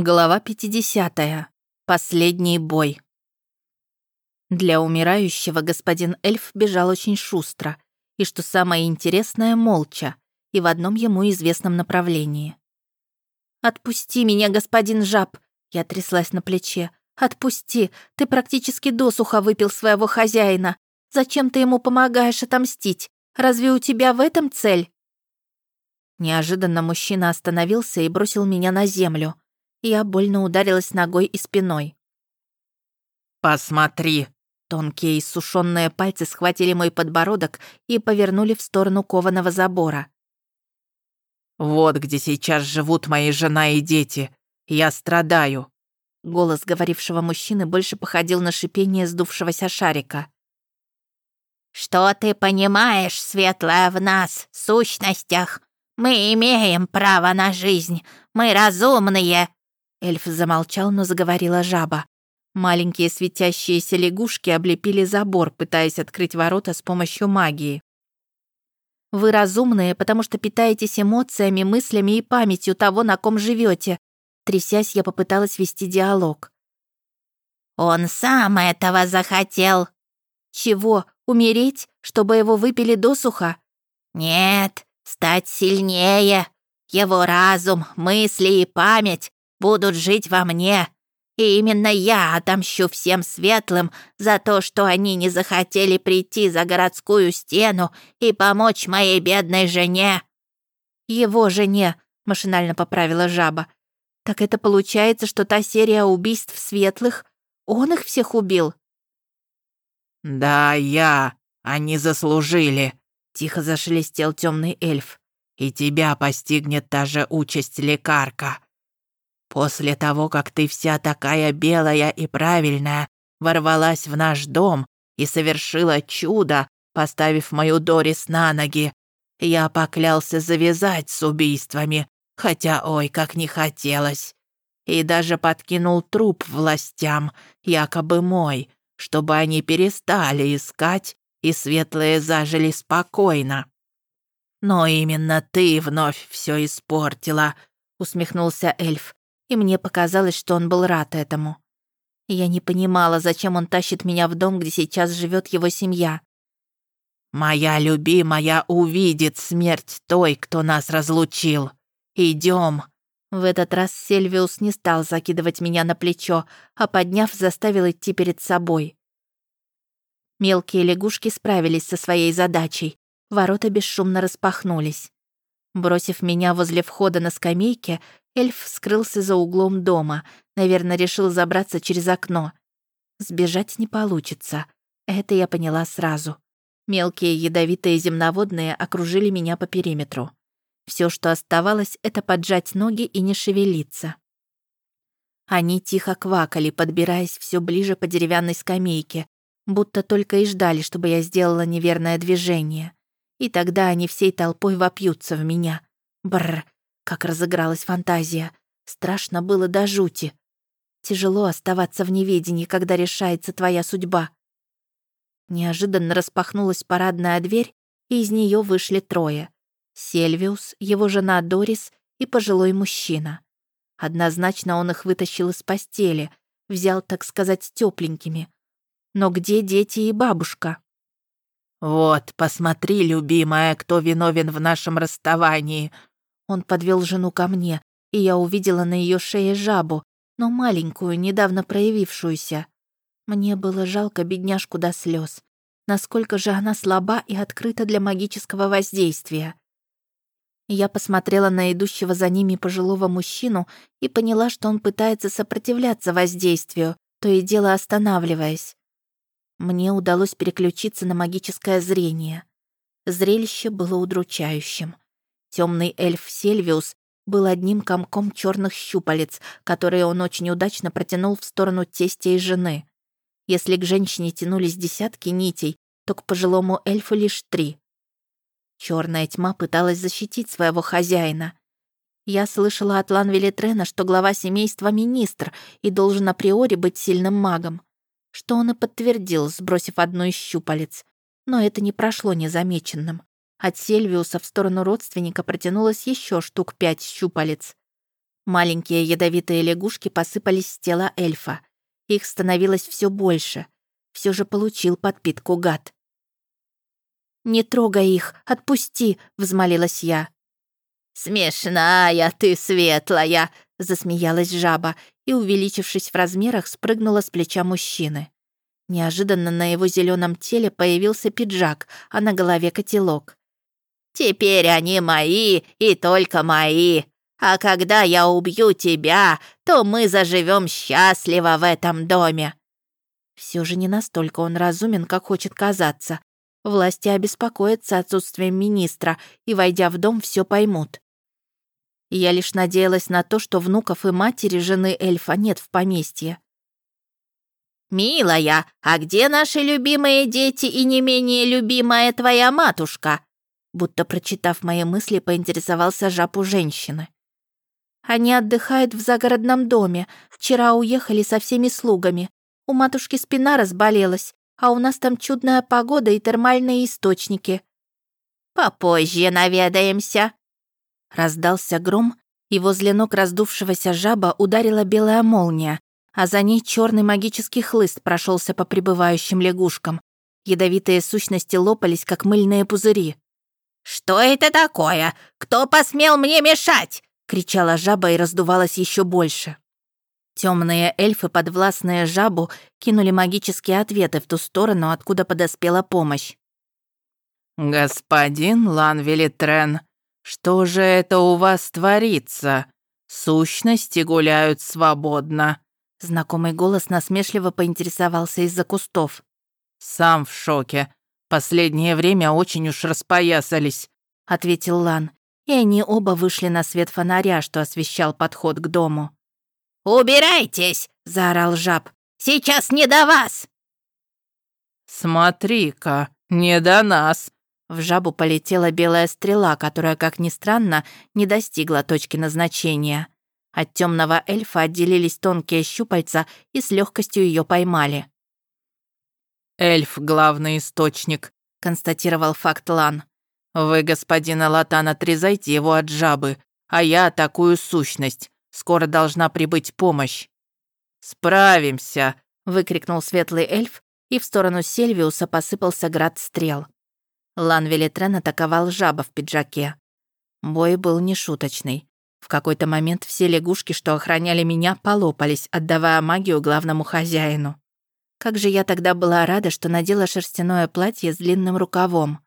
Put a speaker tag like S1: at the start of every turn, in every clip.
S1: Глава 50. Последний бой. Для умирающего господин эльф бежал очень шустро, и, что самое интересное, молча, и в одном ему известном направлении. «Отпусти меня, господин жаб!» Я тряслась на плече. «Отпусти! Ты практически досуха выпил своего хозяина. Зачем ты ему помогаешь отомстить? Разве у тебя в этом цель?» Неожиданно мужчина остановился и бросил меня на землю. Я больно ударилась ногой и спиной.
S2: «Посмотри!»
S1: Тонкие иссушенные пальцы схватили мой подбородок и повернули в сторону кованого забора.
S2: «Вот где сейчас живут мои жена и дети. Я страдаю».
S1: Голос говорившего мужчины больше походил на шипение сдувшегося шарика.
S3: «Что ты понимаешь, светлая, в нас, сущностях? Мы имеем право на жизнь. Мы разумные.
S1: Эльф замолчал, но заговорила жаба. Маленькие светящиеся лягушки облепили забор, пытаясь открыть ворота с помощью магии. «Вы разумные, потому что питаетесь эмоциями, мыслями и памятью того, на ком живете. Трясясь, я попыталась вести диалог.
S3: «Он сам этого захотел».
S1: «Чего? Умереть? Чтобы его выпили досуха?»
S3: «Нет, стать сильнее. Его разум, мысли и память будут жить во мне. И именно я отомщу всем светлым за то, что они не захотели прийти за городскую стену и помочь моей бедной жене».
S1: «Его жене», — машинально поправила жаба. «Так это получается, что та серия убийств светлых, он их всех убил?»
S2: «Да, я. Они заслужили», — тихо зашелестел темный эльф. «И тебя постигнет та же участь лекарка. После того, как ты вся такая белая и правильная, ворвалась в наш дом и совершила чудо, поставив мою Дорис на ноги, я поклялся завязать с убийствами, хотя ой, как не хотелось. И даже подкинул труп властям, якобы мой, чтобы они перестали искать и светлые зажили спокойно. Но именно ты вновь все испортила, усмехнулся эльф и мне показалось, что он был рад этому. Я не понимала, зачем он тащит меня в дом, где сейчас живет его семья. «Моя любимая увидит смерть той, кто нас разлучил. Идем. В этот раз Сельвиус не стал закидывать меня на плечо, а подняв, заставил идти перед собой. Мелкие лягушки справились со своей задачей. Ворота бесшумно распахнулись. Бросив меня возле входа на скамейке, эльф скрылся за углом дома. Наверное, решил забраться через окно. Сбежать не получится. Это я поняла сразу. Мелкие ядовитые земноводные окружили меня по периметру. Все, что оставалось, это поджать ноги и не шевелиться. Они тихо квакали, подбираясь все ближе по деревянной скамейке, будто только и ждали, чтобы я сделала неверное движение. И тогда они всей толпой вопьются в меня. Бррр, как разыгралась фантазия. Страшно было до жути. Тяжело оставаться в неведении, когда решается твоя судьба. Неожиданно распахнулась парадная дверь, и из нее вышли трое. Сельвиус, его жена Дорис и пожилой мужчина. Однозначно он их вытащил из постели, взял, так сказать, тепленькими. Но где дети и бабушка? «Вот, посмотри, любимая, кто виновен в нашем расставании». Он подвел жену ко мне, и я увидела на ее шее жабу, но маленькую, недавно проявившуюся. Мне было жалко бедняжку до слез. Насколько же она слаба и открыта для магического воздействия. Я посмотрела на идущего за ними пожилого мужчину и поняла, что он пытается сопротивляться воздействию, то и дело останавливаясь. Мне удалось переключиться на магическое зрение. Зрелище было удручающим. Темный эльф Сельвиус был одним комком черных щупалец, которые он очень удачно протянул в сторону тестя и жены. Если к женщине тянулись десятки нитей, то к пожилому эльфу лишь три. Черная тьма пыталась защитить своего хозяина. Я слышала от Ланвеля Трена, что глава семейства — министр и должен априори быть сильным магом что он и подтвердил, сбросив одну из щупалец. Но это не прошло незамеченным. От Сельвиуса в сторону родственника протянулось еще штук пять щупалец.
S1: Маленькие ядовитые лягушки посыпались с тела эльфа. Их становилось все больше. Все же получил подпитку гад. «Не трогай их, отпусти!» — взмолилась я.
S3: «Смешная ты, светлая!»
S1: — засмеялась жаба и, увеличившись в размерах, спрыгнула с плеча мужчины. Неожиданно на его зеленом теле появился пиджак, а на голове котелок.
S3: «Теперь они мои и только мои. А когда я убью тебя, то мы заживем счастливо в этом доме».
S1: Все же не настолько он разумен, как хочет казаться. Власти обеспокоятся отсутствием министра и, войдя в дом, все поймут. Я лишь надеялась на то, что внуков и матери жены эльфа нет в поместье.
S3: «Милая, а где наши любимые дети и не менее любимая твоя матушка?»
S1: Будто прочитав мои мысли, поинтересовался жаб у женщины. «Они отдыхают в загородном доме. Вчера уехали со всеми слугами. У матушки спина разболелась, а у нас там чудная погода и термальные источники».
S3: «Попозже наведаемся»,
S1: Раздался гром, и возле ног раздувшегося жаба ударила белая молния, а за ней черный магический хлыст прошелся по прибывающим лягушкам. Ядовитые сущности лопались, как мыльные пузыри.
S3: «Что это такое? Кто посмел мне мешать?»
S1: — кричала жаба и раздувалась еще больше. Темные эльфы, подвластные жабу, кинули магические ответы в ту сторону, откуда подоспела помощь.
S2: «Господин Ланвелитрен, что же это у вас творится? Сущности гуляют свободно».
S1: Знакомый голос насмешливо поинтересовался из-за кустов.
S2: «Сам в шоке. Последнее время очень уж распоясались», —
S1: ответил Лан. И они оба вышли на свет фонаря, что освещал подход к дому.
S3: «Убирайтесь!» — заорал жаб. «Сейчас не до вас!»
S2: «Смотри-ка, не до нас!»
S1: В жабу полетела белая стрела, которая, как ни странно, не достигла точки назначения. От темного эльфа отделились тонкие щупальца и с легкостью ее поймали.
S2: «Эльф — главный источник», — констатировал факт Лан. «Вы, господин Алатан, отрезайте его от жабы, а я атакую сущность. Скоро должна прибыть помощь». «Справимся!» — выкрикнул светлый эльф, и в сторону Сельвиуса посыпался град стрел.
S1: Лан Велитрен атаковал жаба в пиджаке. Бой был нешуточный. В какой-то момент все лягушки, что охраняли меня, полопались, отдавая магию главному хозяину. Как же я тогда была рада, что надела шерстяное платье с длинным рукавом.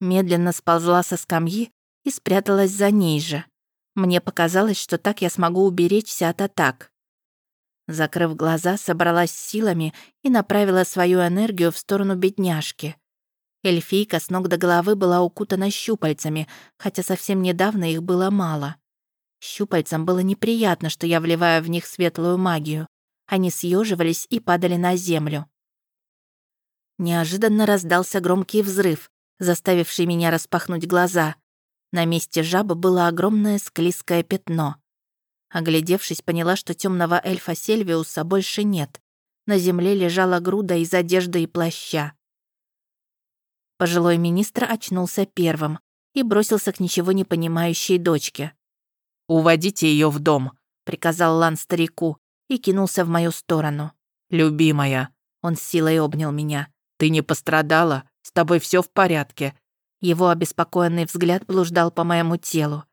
S1: Медленно сползла со скамьи и спряталась за ней же. Мне показалось, что так я смогу уберечься от атак. Закрыв глаза, собралась силами и направила свою энергию в сторону бедняжки. Эльфийка с ног до головы была укутана щупальцами, хотя совсем недавно их было мало. Щупальцам было неприятно, что я вливаю в них светлую магию. Они съеживались и падали на землю. Неожиданно раздался громкий взрыв, заставивший меня распахнуть глаза. На месте жабы было огромное склизкое пятно. Оглядевшись, поняла, что темного эльфа Сельвиуса больше нет. На земле лежала груда из одежды и плаща. Пожилой министр очнулся первым и бросился к ничего не понимающей дочке.
S2: «Уводите ее в дом», —
S1: приказал Лан старику и кинулся в мою сторону.
S2: «Любимая», — он с силой обнял меня. «Ты не пострадала? С тобой все в порядке?»
S1: Его обеспокоенный взгляд блуждал по моему телу.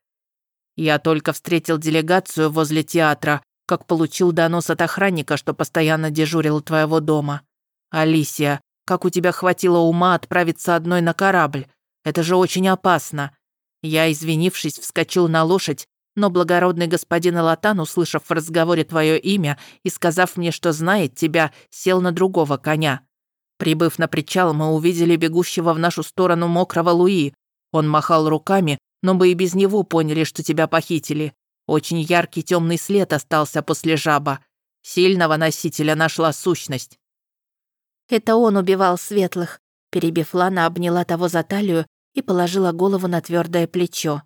S2: «Я только встретил делегацию возле театра, как получил донос от охранника, что постоянно дежурил у твоего дома. Алисия, как у тебя хватило ума отправиться одной на корабль? Это же очень опасно. Я, извинившись, вскочил на лошадь, но благородный господин Алатан, услышав в разговоре твое имя и сказав мне, что знает тебя, сел на другого коня. Прибыв на причал, мы увидели бегущего в нашу сторону мокрого Луи. Он махал руками, но мы и без него поняли, что тебя похитили. Очень яркий темный след остался после жаба. Сильного носителя нашла сущность.
S1: Это он убивал светлых. Перебив Лана, обняла того за талию и положила голову на твердое плечо.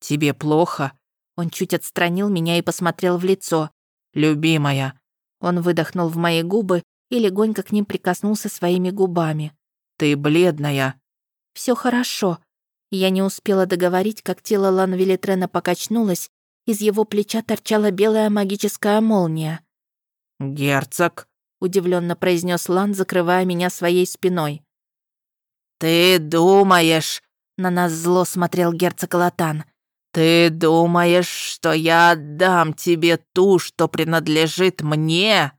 S2: «Тебе плохо?»
S1: Он чуть отстранил меня и посмотрел в лицо.
S2: «Любимая».
S1: Он выдохнул в мои губы и легонько к ним прикоснулся своими губами.
S2: «Ты бледная».
S1: Все хорошо». Я не успела договорить, как тело Лан Велитрена покачнулось, Из его плеча торчала белая магическая молния.
S2: «Герцог», —
S1: удивленно произнес Лан, закрывая меня своей спиной.
S2: «Ты думаешь...»
S1: — на нас зло смотрел герцог Латан.
S2: «Ты думаешь, что я отдам тебе ту, что принадлежит мне?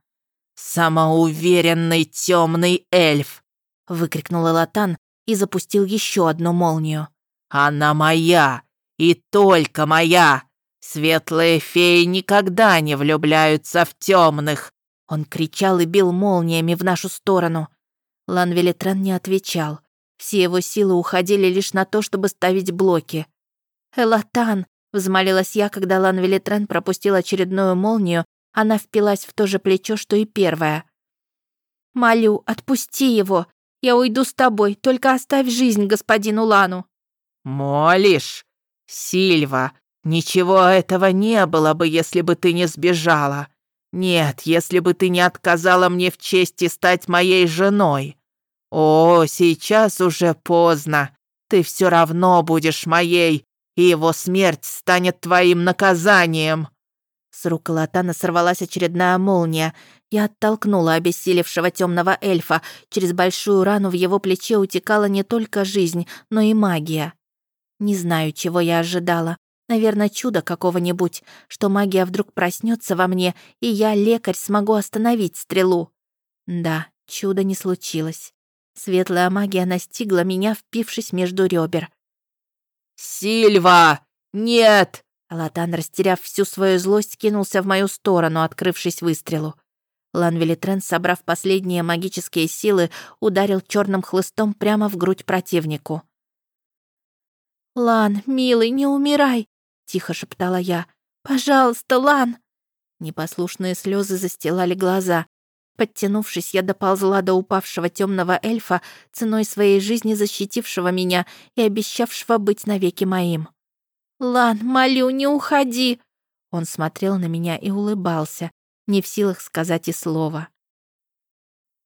S2: Самоуверенный темный эльф!»
S1: — выкрикнул Латан и запустил еще одну молнию.
S2: «Она моя! И только моя! Светлые феи никогда не влюбляются в темных!»
S1: Он кричал и бил молниями в нашу сторону. Лан Велитрен не отвечал. Все его силы уходили лишь на то, чтобы ставить блоки. «Элатан!» — взмолилась я, когда Лан Велитрен пропустил очередную молнию, она впилась в то же плечо, что и первая. «Молю, отпусти его! Я уйду с тобой, только оставь жизнь господину Лану!»
S2: «Молишь? Сильва, ничего этого не было бы, если бы ты не сбежала. Нет, если бы ты не отказала мне в чести стать моей женой. О, сейчас уже поздно. Ты все равно будешь моей, и его смерть станет твоим наказанием».
S1: С рук Латана сорвалась очередная молния. Я оттолкнула обессилевшего темного эльфа. Через большую рану в его плече утекала не только жизнь, но и магия. Не знаю, чего я ожидала. Наверное, чудо какого-нибудь, что магия вдруг проснется во мне, и я, лекарь, смогу остановить стрелу. Да, чудо не случилось. Светлая магия настигла меня, впившись между ребер.
S2: «Сильва! Нет!»
S1: Алатан, растеряв всю свою злость, кинулся в мою сторону, открывшись выстрелу. Лан Велитрен, собрав последние магические силы, ударил черным хлыстом прямо в грудь противнику. «Лан, милый, не умирай!» — тихо шептала я. «Пожалуйста, Лан!» Непослушные слезы застилали глаза. Подтянувшись, я доползла до упавшего темного эльфа, ценой своей жизни защитившего меня и обещавшего быть навеки моим. «Лан, молю, не уходи!» Он смотрел на меня и улыбался, не в силах сказать и слова.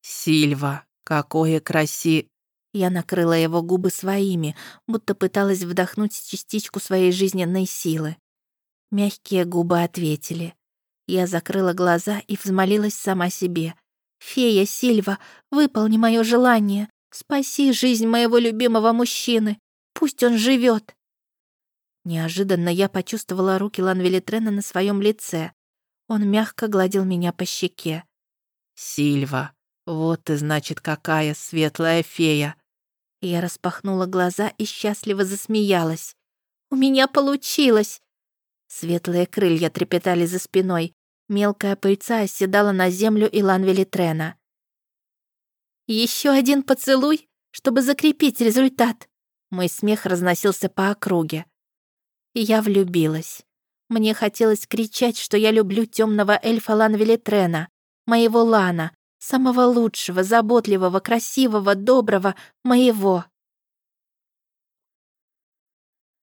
S2: «Сильва, какое краси...»
S1: Я накрыла его губы своими, будто пыталась вдохнуть частичку своей жизненной силы. Мягкие губы ответили. Я закрыла глаза и взмолилась сама себе. «Фея Сильва, выполни мое желание. Спаси жизнь моего любимого мужчины. Пусть он живет. Неожиданно я почувствовала руки Ланвелитрена на своем лице. Он мягко гладил меня по щеке.
S2: «Сильва, вот ты, значит, какая светлая фея!»
S1: Я распахнула глаза и счастливо засмеялась. «У меня получилось!» Светлые крылья трепетали за спиной. Мелкая пыльца оседала на землю Илан Велитрена. «Еще один поцелуй, чтобы закрепить результат!» Мой смех разносился по округе. Я влюбилась. Мне хотелось кричать, что я люблю темного эльфа Лан Велитрена, моего Лана, самого лучшего, заботливого, красивого, доброго, моего.